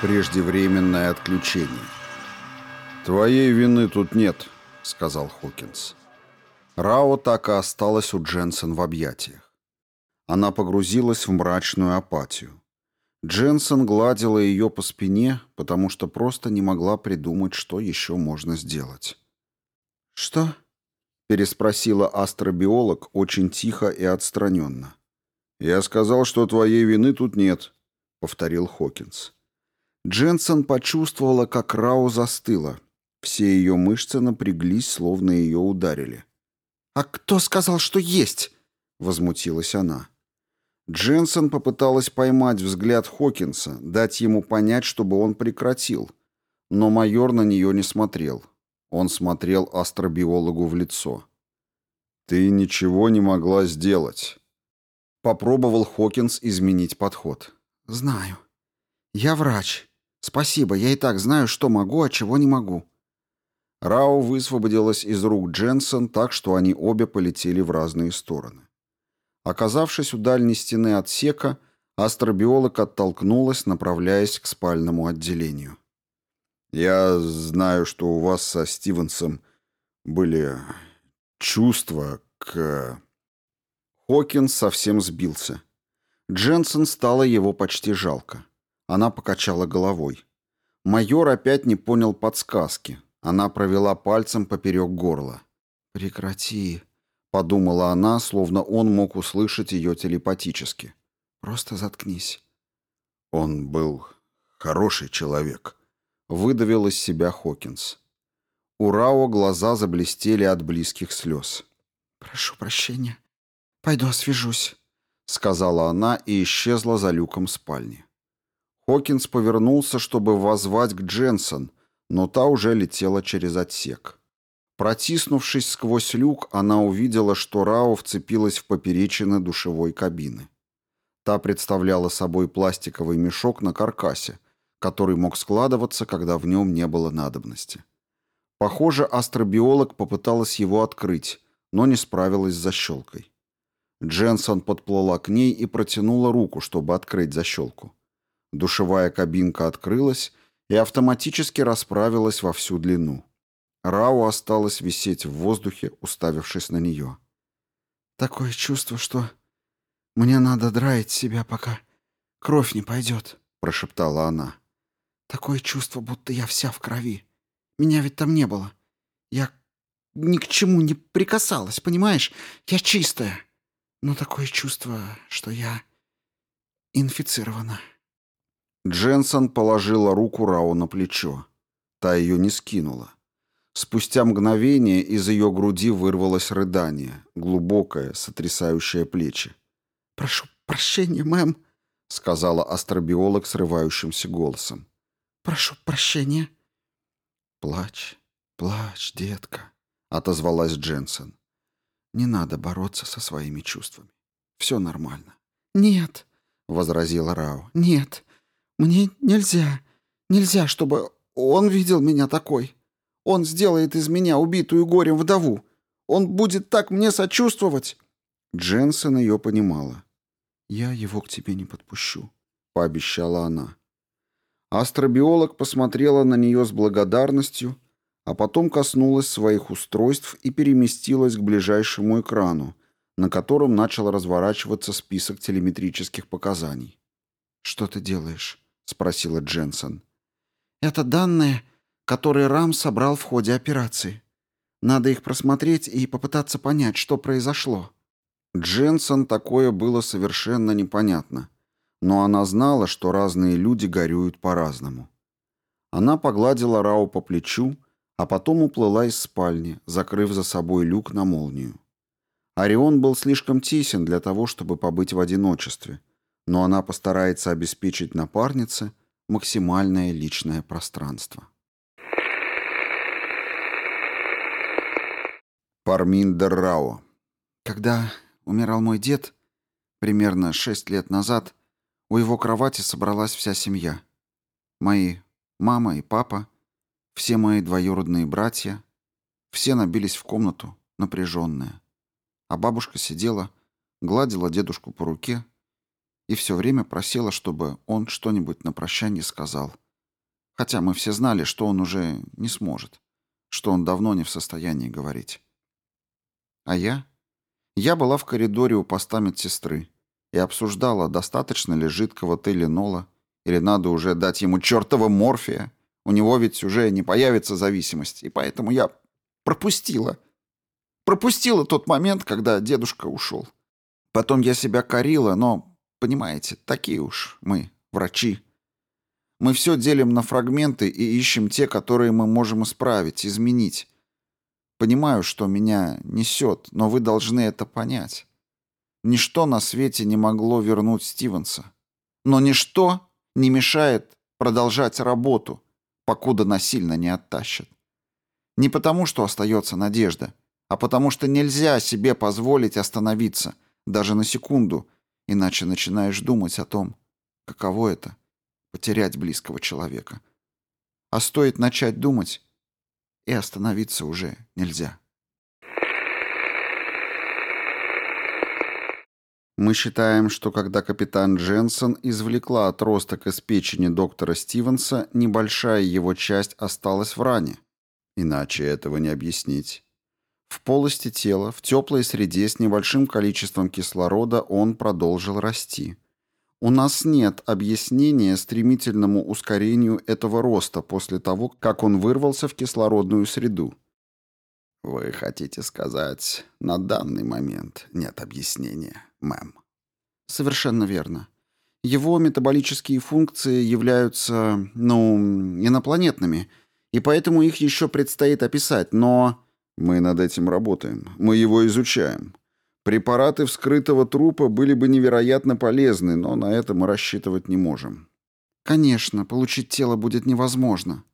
Преждевременное отключение. «Твоей вины тут нет», — сказал Хокинс. Рао так и осталась у Дженсен в объятиях. Она погрузилась в мрачную апатию. Дженсен гладила ее по спине, потому что просто не могла придумать, что еще можно сделать. «Что?» — переспросила астробиолог очень тихо и отстраненно. «Я сказал, что твоей вины тут нет», — повторил Хокинс. Дженсен почувствовала, как Рау застыла. Все ее мышцы напряглись, словно ее ударили. «А кто сказал, что есть?» — возмутилась она. Дженсен попыталась поймать взгляд Хокинса, дать ему понять, чтобы он прекратил. Но майор на нее не смотрел. Он смотрел астробиологу в лицо. «Ты ничего не могла сделать». Попробовал Хокинс изменить подход. «Знаю. Я врач. Спасибо, я и так знаю, что могу, а чего не могу». Рау высвободилась из рук Дженсен так, что они обе полетели в разные стороны. Оказавшись у дальней стены отсека, астробиолог оттолкнулась, направляясь к спальному отделению. «Я знаю, что у вас со Стивенсом были чувства к...» Хокинс совсем сбился. Дженсен стало его почти жалко. Она покачала головой. Майор опять не понял подсказки. Она провела пальцем поперек горла. «Прекрати», — подумала она, словно он мог услышать ее телепатически. «Просто заткнись». «Он был хороший человек», — выдавил из себя Хокинс. У Рао глаза заблестели от близких слез. «Прошу прощения. Пойду освежусь», — сказала она и исчезла за люком спальни. Хокинс повернулся, чтобы воззвать к Дженсон, но та уже летела через отсек. Протиснувшись сквозь люк, она увидела, что Рао вцепилась в поперечины душевой кабины. Та представляла собой пластиковый мешок на каркасе, который мог складываться, когда в нем не было надобности. Похоже, астробиолог попыталась его открыть, но не справилась с защелкой. Дженсон подплыла к ней и протянула руку, чтобы открыть защелку. Душевая кабинка открылась и автоматически расправилась во всю длину. Рау осталась висеть в воздухе, уставившись на нее. «Такое чувство, что мне надо драить себя, пока кровь не пойдет», — прошептала она. «Такое чувство, будто я вся в крови. Меня ведь там не было. Я ни к чему не прикасалась, понимаешь? Я чистая. Но такое чувство, что я инфицирована». Дженсон положила руку Рау на плечо. Та ее не скинула. Спустя мгновение из ее груди вырвалось рыдание, глубокое, сотрясающее плечи. «Прошу прощения, мэм», — сказала астробиолог срывающимся голосом. «Прошу прощения». «Плачь, плачь, детка», — отозвалась Дженсен. «Не надо бороться со своими чувствами. Все нормально». «Нет», — возразила Рау, — «нет, мне нельзя, нельзя, чтобы он видел меня такой». Он сделает из меня убитую горем вдову. Он будет так мне сочувствовать. Дженсен ее понимала. «Я его к тебе не подпущу», — пообещала она. Астробиолог посмотрела на нее с благодарностью, а потом коснулась своих устройств и переместилась к ближайшему экрану, на котором начал разворачиваться список телеметрических показаний. «Что ты делаешь?» — спросила Дженсен. «Это данные которые Рам собрал в ходе операции. Надо их просмотреть и попытаться понять, что произошло. Дженсон такое было совершенно непонятно, но она знала, что разные люди горюют по-разному. Она погладила Рау по плечу, а потом уплыла из спальни, закрыв за собой люк на молнию. Орион был слишком тесен для того, чтобы побыть в одиночестве, но она постарается обеспечить напарнице максимальное личное пространство. Парминдер Рао. Когда умирал мой дед, примерно шесть лет назад, у его кровати собралась вся семья. Мои мама и папа, все мои двоюродные братья, все набились в комнату, напряженные. А бабушка сидела, гладила дедушку по руке и все время просила, чтобы он что-нибудь на прощание сказал, Хотя мы все знали, что он уже не сможет, что он давно не в состоянии говорить. А я? Я была в коридоре у поста медсестры и обсуждала, достаточно ли жидкого теленола, или надо уже дать ему чертова морфия. У него ведь уже не появится зависимость, и поэтому я пропустила. Пропустила тот момент, когда дедушка ушел. Потом я себя корила, но, понимаете, такие уж мы, врачи. Мы все делим на фрагменты и ищем те, которые мы можем исправить, изменить. Понимаю, что меня несет, но вы должны это понять. Ничто на свете не могло вернуть Стивенса. Но ничто не мешает продолжать работу, покуда насильно не оттащат. Не потому, что остается надежда, а потому что нельзя себе позволить остановиться, даже на секунду, иначе начинаешь думать о том, каково это — потерять близкого человека. А стоит начать думать, и остановиться уже нельзя. Мы считаем, что когда капитан Дженсен извлекла отросток из печени доктора Стивенса, небольшая его часть осталась в ране. Иначе этого не объяснить. В полости тела, в теплой среде с небольшим количеством кислорода он продолжил расти. У нас нет объяснения стремительному ускорению этого роста после того, как он вырвался в кислородную среду. Вы хотите сказать, на данный момент нет объяснения, мэм? Совершенно верно. Его метаболические функции являются, ну, инопланетными, и поэтому их еще предстоит описать, но... Мы над этим работаем, мы его изучаем. Препараты вскрытого трупа были бы невероятно полезны, но на это мы рассчитывать не можем. Конечно, получить тело будет невозможно.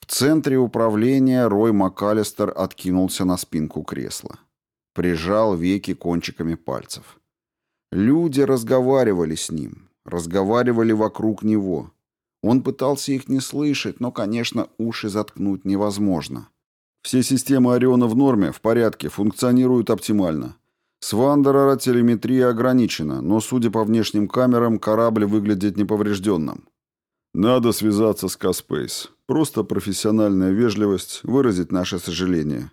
В центре управления Рой МакАлистер откинулся на спинку кресла. Прижал веки кончиками пальцев. Люди разговаривали с ним, разговаривали вокруг него. Он пытался их не слышать, но, конечно, уши заткнуть невозможно. Все системы Ориона в норме, в порядке, функционируют оптимально. С Вандерера телеметрия ограничена, но, судя по внешним камерам, корабль выглядит неповрежденным. Надо связаться с Каспейс. Просто профессиональная вежливость, выразить наше сожаление.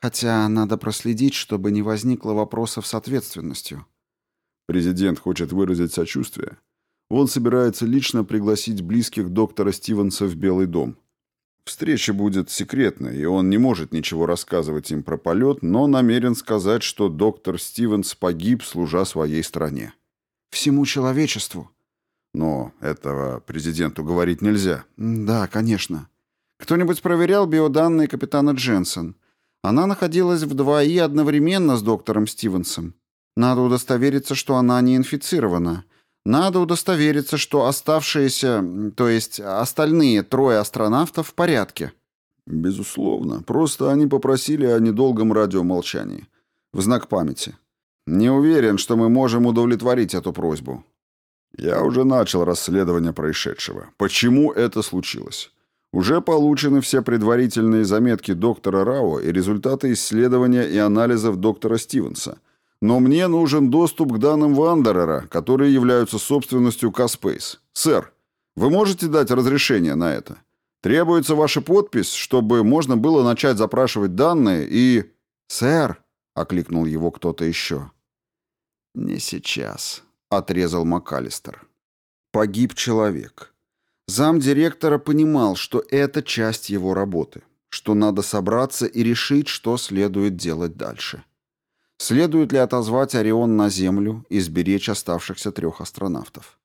Хотя надо проследить, чтобы не возникло вопросов с ответственностью. Президент хочет выразить сочувствие. Он собирается лично пригласить близких доктора Стивенса в Белый дом. Встреча будет секретной, и он не может ничего рассказывать им про полет, но намерен сказать, что доктор Стивенс погиб, служа своей стране. Всему человечеству. Но этого президенту говорить нельзя. Да, конечно. Кто-нибудь проверял биоданные капитана Дженсен? Она находилась в 2И одновременно с доктором Стивенсом. Надо удостовериться, что она не инфицирована. Надо удостовериться, что оставшиеся, то есть остальные трое астронавтов в порядке. Безусловно. Просто они попросили о недолгом радиомолчании. В знак памяти. Не уверен, что мы можем удовлетворить эту просьбу. Я уже начал расследование происшедшего. Почему это случилось? Уже получены все предварительные заметки доктора Рао и результаты исследования и анализов доктора Стивенса. Но мне нужен доступ к данным Вандерера, которые являются собственностью Каспейс. Сэр, вы можете дать разрешение на это? Требуется ваша подпись, чтобы можно было начать запрашивать данные и... «Сэр!» — окликнул его кто-то еще. «Не сейчас», — отрезал МакАлистер. Погиб человек. Зам директора понимал, что это часть его работы, что надо собраться и решить, что следует делать дальше. Следует ли отозвать Орион на Землю и сберечь оставшихся трех астронавтов?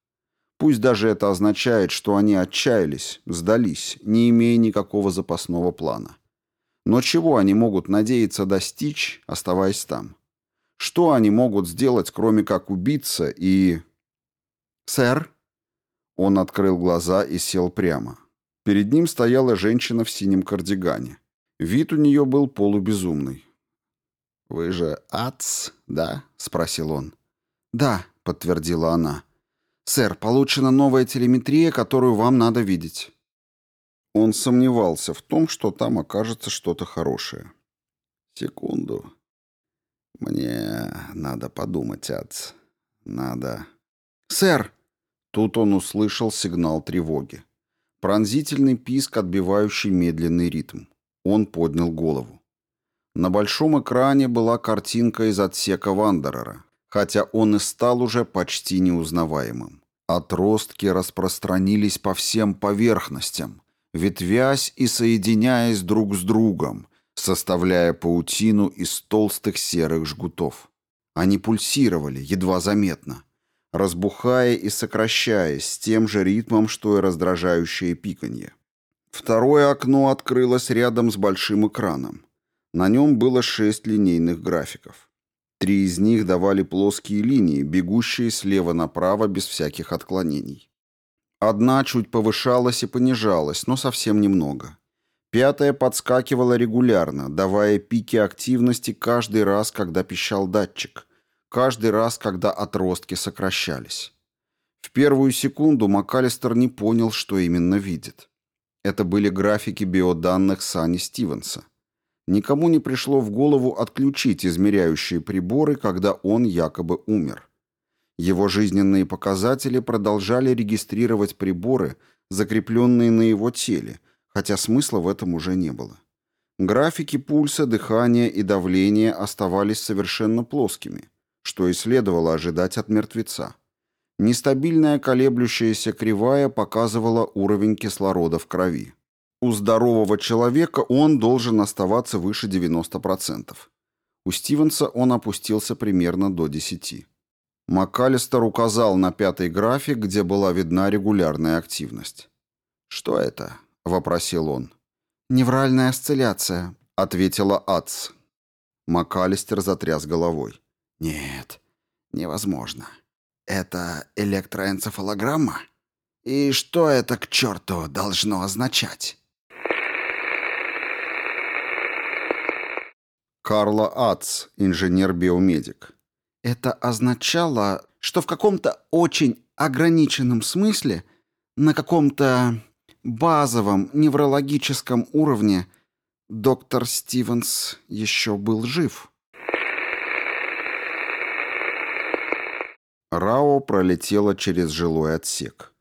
Пусть даже это означает, что они отчаялись, сдались, не имея никакого запасного плана. Но чего они могут надеяться достичь, оставаясь там? Что они могут сделать, кроме как убиться и... «Сэр?» Он открыл глаза и сел прямо. Перед ним стояла женщина в синем кардигане. Вид у нее был полубезумный. «Вы же Ац, да?» — спросил он. «Да», — подтвердила она. «Сэр, получена новая телеметрия, которую вам надо видеть». Он сомневался в том, что там окажется что-то хорошее. «Секунду», «Мне надо подумать, Ац. Надо...» «Сэр!» Тут он услышал сигнал тревоги. Пронзительный писк, отбивающий медленный ритм. Он поднял голову. На большом экране была картинка из отсека Вандерера, хотя он и стал уже почти неузнаваемым. Отростки распространились по всем поверхностям, ветвясь и соединяясь друг с другом, составляя паутину из толстых серых жгутов. Они пульсировали, едва заметно, разбухая и сокращаясь с тем же ритмом, что и раздражающее пиканье. Второе окно открылось рядом с большим экраном. На нем было шесть линейных графиков. Три из них давали плоские линии, бегущие слева направо без всяких отклонений. Одна чуть повышалась и понижалась, но совсем немного. Пятая подскакивала регулярно, давая пики активности каждый раз, когда пищал датчик, каждый раз, когда отростки сокращались. В первую секунду МакАлистер не понял, что именно видит. Это были графики биоданных Сани Стивенса. Никому не пришло в голову отключить измеряющие приборы, когда он якобы умер. Его жизненные показатели продолжали регистрировать приборы, закрепленные на его теле – хотя смысла в этом уже не было. Графики пульса, дыхания и давления оставались совершенно плоскими, что и следовало ожидать от мертвеца. Нестабильная колеблющаяся кривая показывала уровень кислорода в крови. У здорового человека он должен оставаться выше 90%. У Стивенса он опустился примерно до 10%. МакАлистер указал на пятый график, где была видна регулярная активность. «Что это?» — вопросил он. «Невральная осцилляция», — ответила Ац. МакАлистер затряс головой. «Нет, невозможно. Это электроэнцефалограмма? И что это к черту должно означать?» Карла Ац, инженер-биомедик. Это означало, что в каком-то очень ограниченном смысле, на каком-то базовом неврологическом уровне доктор Стивенс еще был жив. Рао пролетела через жилой отсек.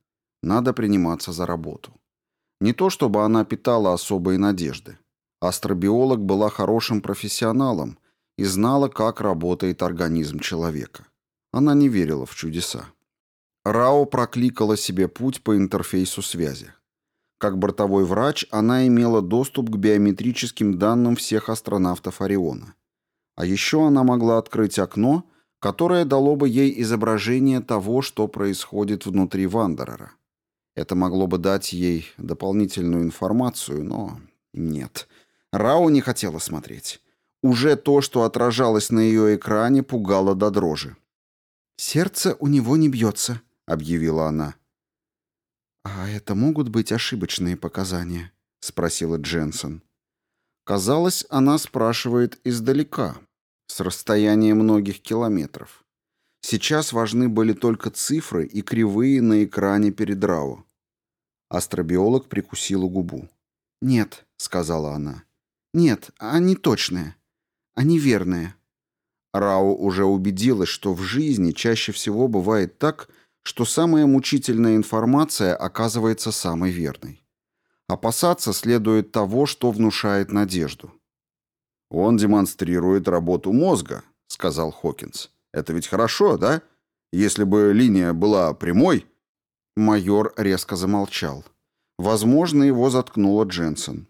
Надо приниматься за работу. Не то чтобы она питала особые надежды. Астробиолог была хорошим профессионалом и знала, как работает организм человека. Она не верила в чудеса. Рао прокликала себе путь по интерфейсу связи. Как бортовой врач она имела доступ к биометрическим данным всех астронавтов Ориона. А еще она могла открыть окно, которое дало бы ей изображение того, что происходит внутри Вандерера. Это могло бы дать ей дополнительную информацию, но нет. Рау не хотела смотреть. Уже то, что отражалось на ее экране, пугало до дрожи. «Сердце у него не бьется», — объявила она. «А это могут быть ошибочные показания?» — спросила Дженсен. Казалось, она спрашивает издалека, с расстояния многих километров. Сейчас важны были только цифры и кривые на экране перед Рао. Астробиолог прикусила губу. «Нет», — сказала она. «Нет, они точные. Они верные». Рао уже убедилась, что в жизни чаще всего бывает так, что самая мучительная информация оказывается самой верной. Опасаться следует того, что внушает надежду. «Он демонстрирует работу мозга», — сказал Хокинс. «Это ведь хорошо, да? Если бы линия была прямой...» Майор резко замолчал. Возможно, его заткнула Дженсен.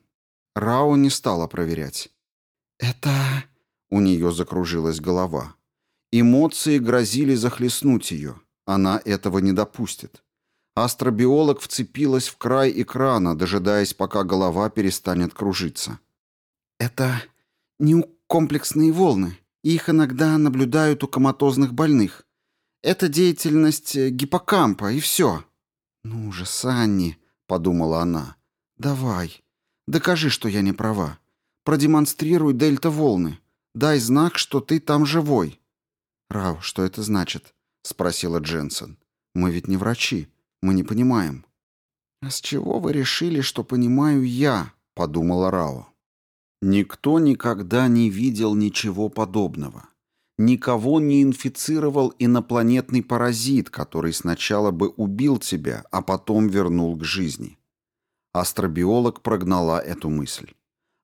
Рау не стала проверять. «Это...» — у нее закружилась голова. Эмоции грозили захлестнуть ее. Она этого не допустит. Астробиолог вцепилась в край экрана, дожидаясь, пока голова перестанет кружиться. «Это неукомплексные волны. Их иногда наблюдают у коматозных больных. Это деятельность э, гиппокампа, и все». «Ну же, Санни», — подумала она, — «давай, докажи, что я не права. Продемонстрируй дельта-волны. Дай знак, что ты там живой». «Рау, что это значит?» — спросила Дженсен. «Мы ведь не врачи. Мы не понимаем». «А с чего вы решили, что понимаю я?» — подумала Рао. Никто никогда не видел ничего подобного. Никого не инфицировал инопланетный паразит, который сначала бы убил тебя, а потом вернул к жизни. Астробиолог прогнала эту мысль.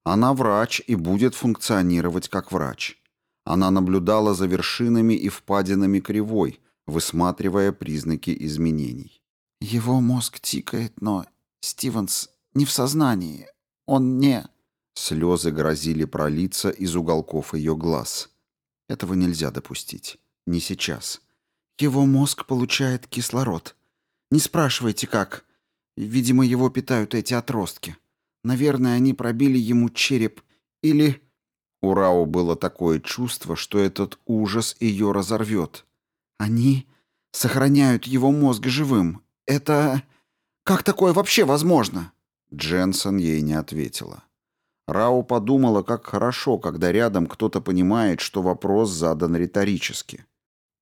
Она врач и будет функционировать как врач. Она наблюдала за вершинами и впадинами кривой, высматривая признаки изменений. «Его мозг тикает, но Стивенс не в сознании. Он не...» Слезы грозили пролиться из уголков ее глаз. Этого нельзя допустить. Не сейчас. «Его мозг получает кислород. Не спрашивайте, как. Видимо, его питают эти отростки. Наверное, они пробили ему череп. Или...» У Рао было такое чувство, что этот ужас ее разорвет. «Они сохраняют его мозг живым. Это... Как такое вообще возможно?» Дженсен ей не ответила. Рау подумала, как хорошо, когда рядом кто-то понимает, что вопрос задан риторически.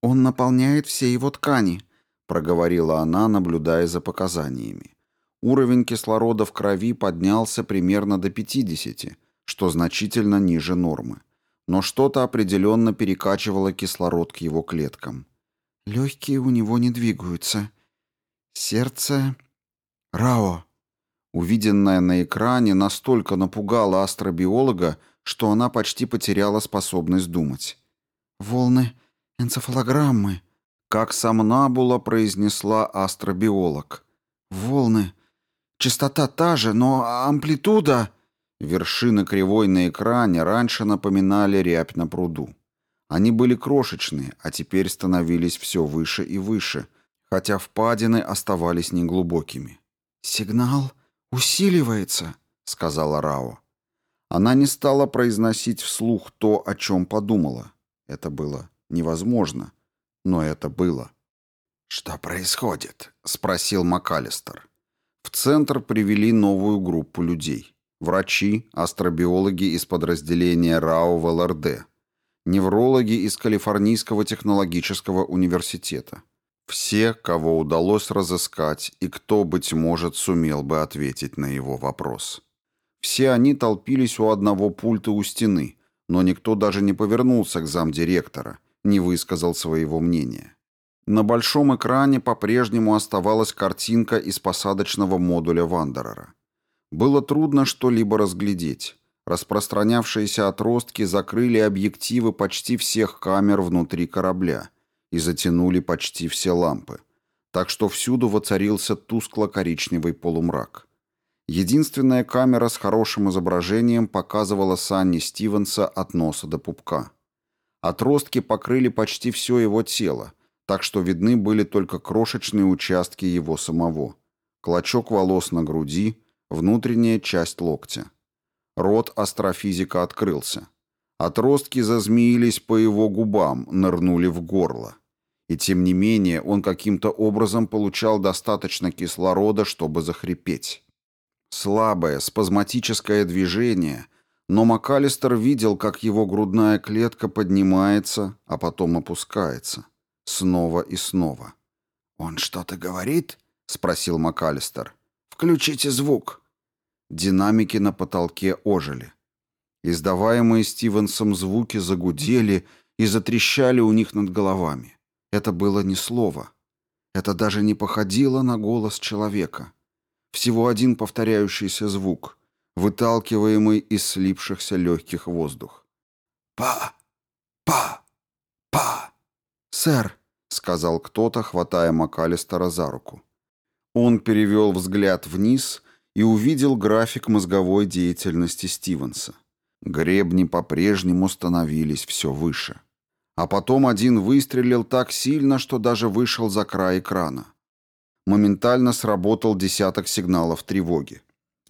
«Он наполняет все его ткани», — проговорила она, наблюдая за показаниями. Уровень кислорода в крови поднялся примерно до 50, что значительно ниже нормы. Но что-то определенно перекачивало кислород к его клеткам. Легкие у него не двигаются. Сердце... Рао. Увиденное на экране настолько напугало астробиолога, что она почти потеряла способность думать. «Волны энцефалограммы», — как сомнабула произнесла астробиолог. «Волны. Частота та же, но амплитуда...» Вершины кривой на экране раньше напоминали рябь на пруду. Они были крошечные, а теперь становились все выше и выше, хотя впадины оставались неглубокими. «Сигнал усиливается», — сказала Рао. Она не стала произносить вслух то, о чем подумала. Это было невозможно, но это было. «Что происходит?» — спросил МакАлистер. В центр привели новую группу людей. Врачи, астробиологи из подразделения РАО в ЛРД, неврологи из Калифорнийского технологического университета. Все, кого удалось разыскать и кто, быть может, сумел бы ответить на его вопрос. Все они толпились у одного пульта у стены, но никто даже не повернулся к замдиректора, не высказал своего мнения. На большом экране по-прежнему оставалась картинка из посадочного модуля Вандерера. Было трудно что-либо разглядеть. Распространявшиеся отростки закрыли объективы почти всех камер внутри корабля и затянули почти все лампы. Так что всюду воцарился тускло-коричневый полумрак. Единственная камера с хорошим изображением показывала Санни Стивенса от носа до пупка. Отростки покрыли почти все его тело, так что видны были только крошечные участки его самого. Клочок волос на груди, внутренняя часть локтя. Рот астрофизика открылся. Отростки зазмеились по его губам, нырнули в горло. И тем не менее он каким-то образом получал достаточно кислорода, чтобы захрипеть. Слабое, спазматическое движение, но МакАлистер видел, как его грудная клетка поднимается, а потом опускается. Снова и снова. «Он что-то говорит?» — спросил МакАлистер. «Включите звук». Динамики на потолке ожили. Издаваемые Стивенсом звуки загудели и затрещали у них над головами. Это было не слово. Это даже не походило на голос человека. Всего один повторяющийся звук, выталкиваемый из слипшихся легких воздух. «Па! Па! Па!» «Сэр!» — сказал кто-то, хватая МакАлистера за руку. Он перевел взгляд вниз и увидел график мозговой деятельности Стивенса. Гребни по-прежнему становились все выше. А потом один выстрелил так сильно, что даже вышел за край экрана. Моментально сработал десяток сигналов тревоги.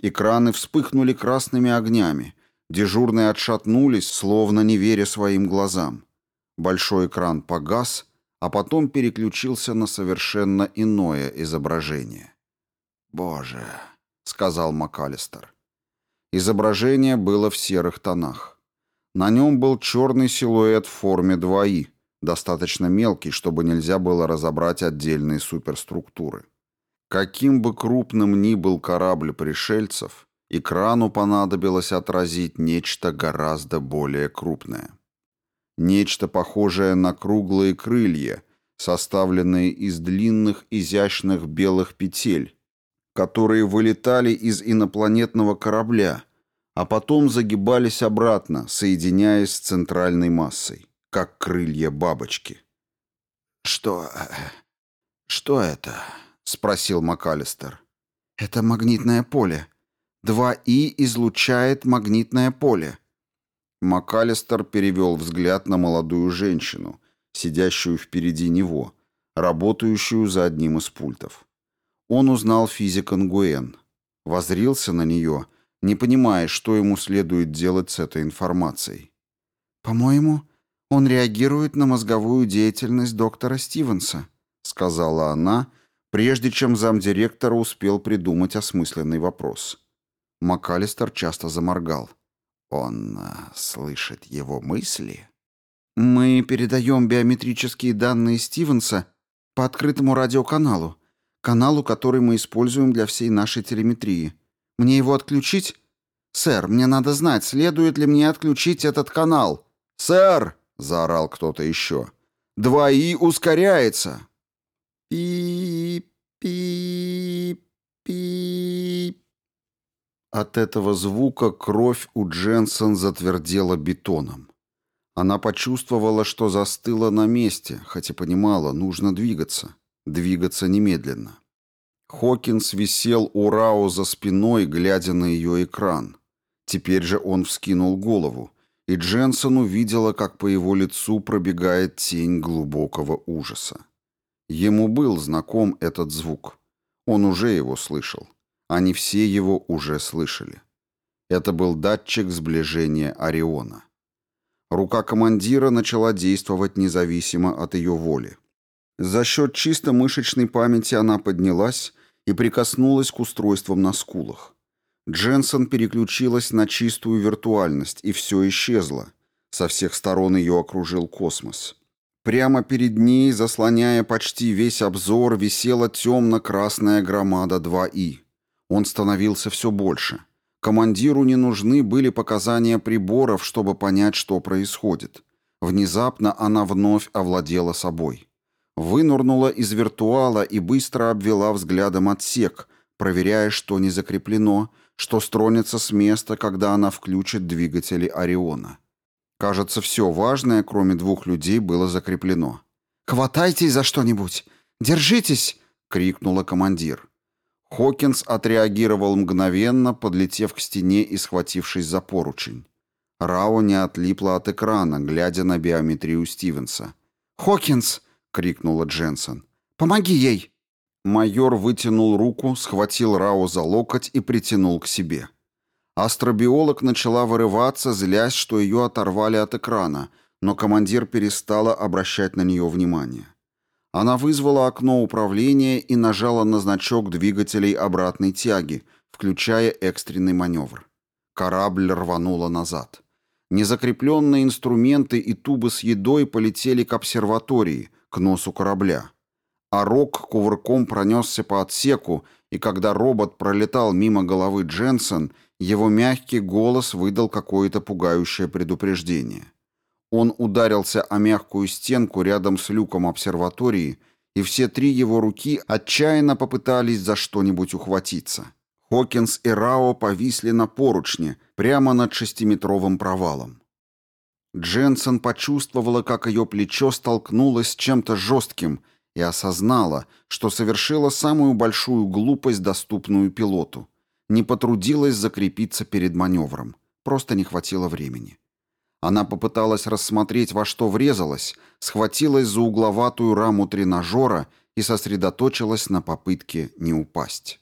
Экраны вспыхнули красными огнями. Дежурные отшатнулись, словно не веря своим глазам. Большой экран погас, а потом переключился на совершенно иное изображение. «Боже!» — сказал МакАлистер. Изображение было в серых тонах. На нем был черный силуэт в форме 2И, достаточно мелкий, чтобы нельзя было разобрать отдельные суперструктуры. Каким бы крупным ни был корабль пришельцев, экрану понадобилось отразить нечто гораздо более крупное. Нечто похожее на круглые крылья, составленные из длинных изящных белых петель, которые вылетали из инопланетного корабля, а потом загибались обратно, соединяясь с центральной массой, как крылья бабочки. «Что... что это?» — спросил МакАлистер. «Это магнитное поле. 2И излучает магнитное поле». МакАлистер перевел взгляд на молодую женщину, сидящую впереди него, работающую за одним из пультов. Он узнал физика Нгуэн, возрился на нее, не понимая, что ему следует делать с этой информацией. «По-моему, он реагирует на мозговую деятельность доктора Стивенса», сказала она, прежде чем замдиректора успел придумать осмысленный вопрос. МакАлистер часто заморгал. «Он а, слышит его мысли?» «Мы передаем биометрические данные Стивенса по открытому радиоканалу, каналу, который мы используем для всей нашей телеметрии. Мне его отключить? Сэр, мне надо знать, следует ли мне отключить этот канал. Сэр, заорал кто-то еще. Двои ускоряется. Пи-пи-пи. От этого звука кровь у Дженсен затвердела бетоном. Она почувствовала, что застыла на месте, хотя понимала, нужно двигаться. Двигаться немедленно. Хокинс висел у Рао за спиной, глядя на ее экран. Теперь же он вскинул голову, и Дженсен увидела, как по его лицу пробегает тень глубокого ужаса. Ему был знаком этот звук. Он уже его слышал. Они все его уже слышали. Это был датчик сближения Ориона. Рука командира начала действовать независимо от ее воли. За счет чисто мышечной памяти она поднялась и прикоснулась к устройствам на скулах. Дженсен переключилась на чистую виртуальность, и все исчезло. Со всех сторон ее окружил космос. Прямо перед ней, заслоняя почти весь обзор, висела темно-красная громада 2И. Он становился все больше. Командиру не нужны были показания приборов, чтобы понять, что происходит. Внезапно она вновь овладела собой. Вынурнула из виртуала и быстро обвела взглядом отсек, проверяя, что не закреплено, что стронется с места, когда она включит двигатели Ориона. Кажется, все важное, кроме двух людей, было закреплено. «Хватайтесь за что-нибудь! Держитесь!» — крикнула командир. Хокинс отреагировал мгновенно, подлетев к стене и схватившись за поручень. Рао не отлипла от экрана, глядя на биометрию Стивенса. «Хокинс!» — крикнула Дженсен. «Помоги ей!» Майор вытянул руку, схватил Рао за локоть и притянул к себе. Астробиолог начала вырываться, злясь, что ее оторвали от экрана, но командир перестала обращать на нее внимание. Она вызвала окно управления и нажала на значок двигателей обратной тяги, включая экстренный маневр. Корабль рванула назад. Незакрепленные инструменты и тубы с едой полетели к обсерватории, к носу корабля. А Рок кувырком пронесся по отсеку, и когда робот пролетал мимо головы Дженсен, его мягкий голос выдал какое-то пугающее предупреждение. Он ударился о мягкую стенку рядом с люком обсерватории, и все три его руки отчаянно попытались за что-нибудь ухватиться. Хокинс и Рао повисли на поручне, прямо над шестиметровым провалом. Дженсен почувствовала, как ее плечо столкнулось с чем-то жестким, и осознала, что совершила самую большую глупость, доступную пилоту. Не потрудилась закрепиться перед маневром. Просто не хватило времени. Она попыталась рассмотреть, во что врезалась, схватилась за угловатую раму тренажера и сосредоточилась на попытке не упасть.